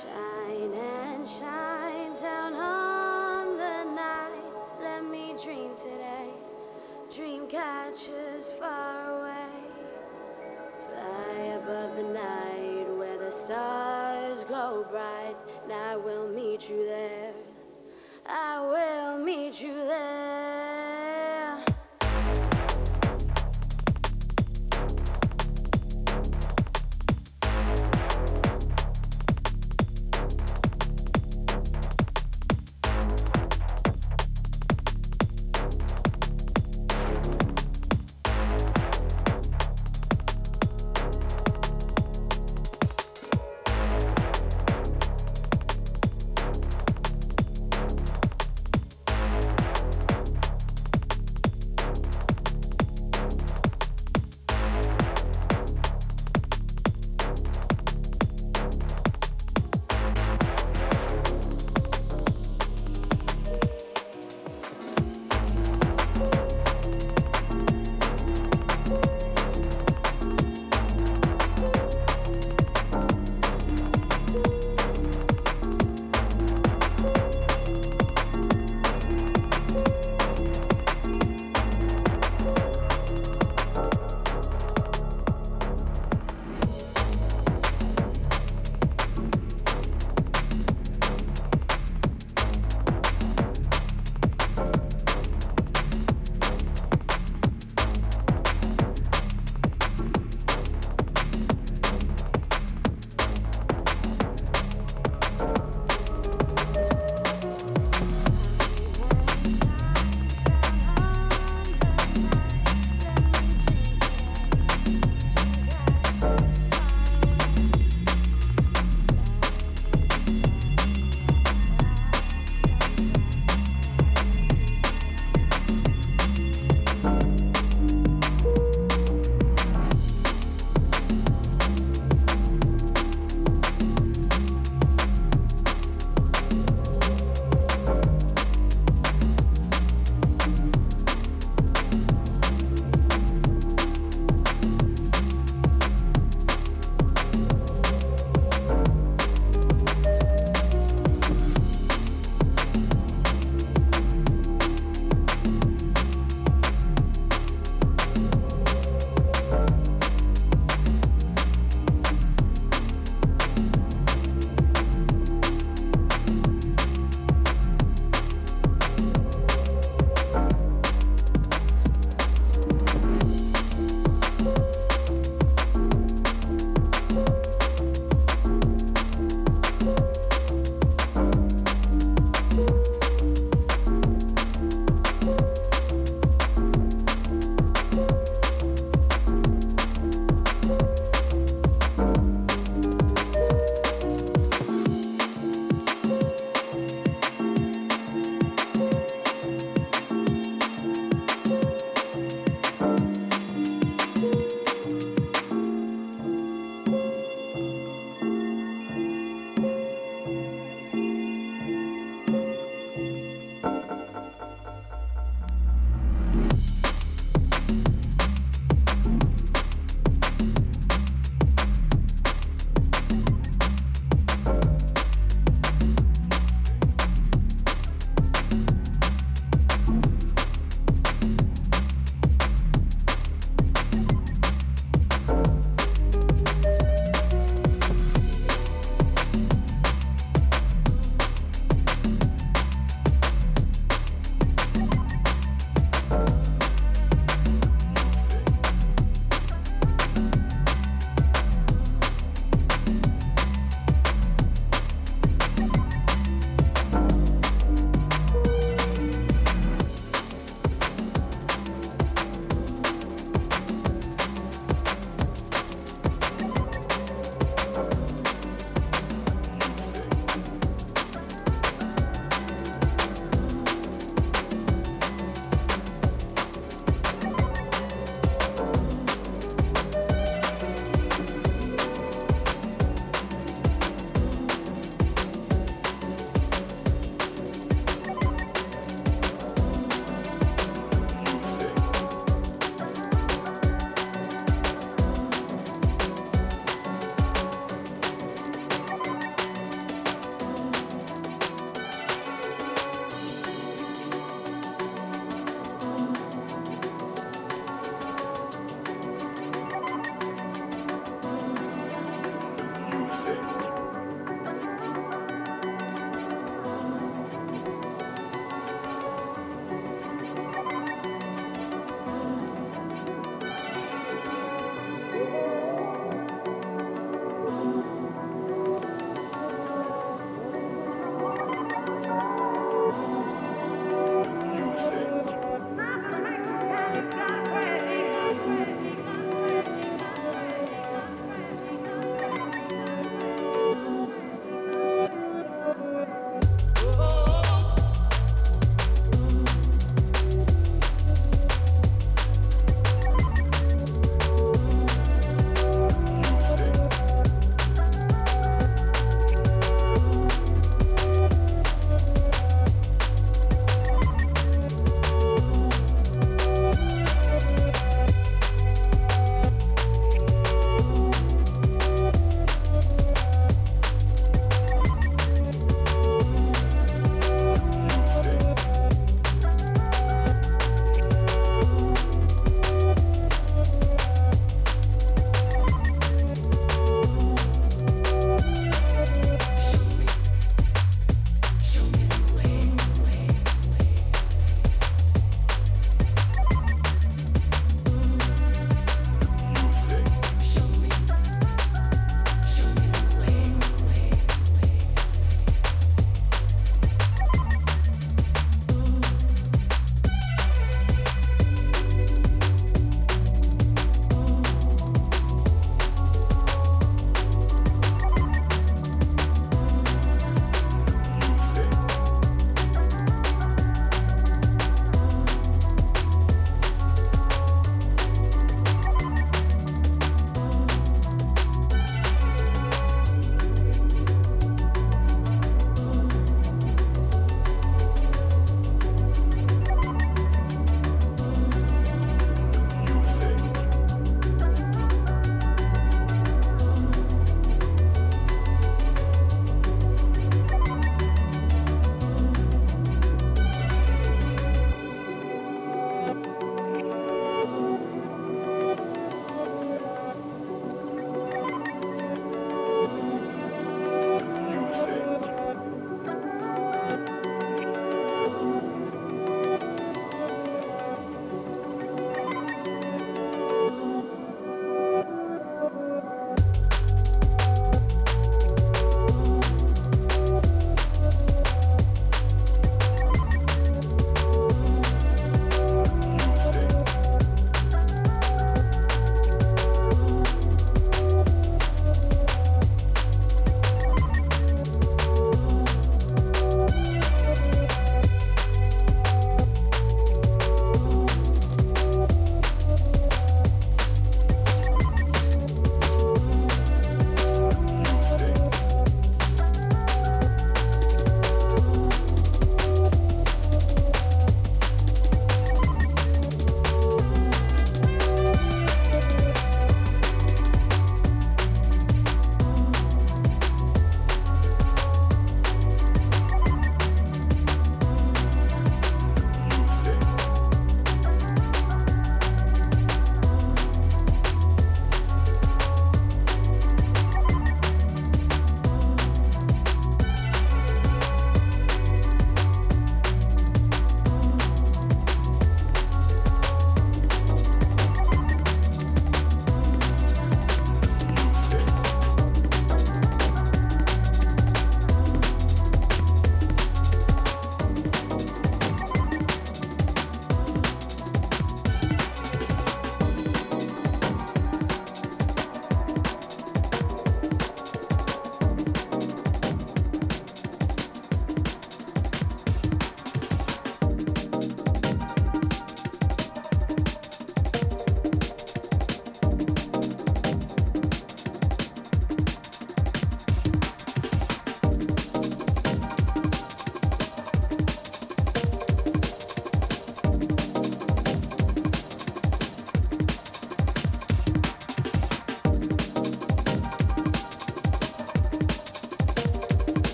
Shine and shine down on the night. Let me dream today. Dream catches far away. Fly above the night where the stars glow bright. And I will meet you there.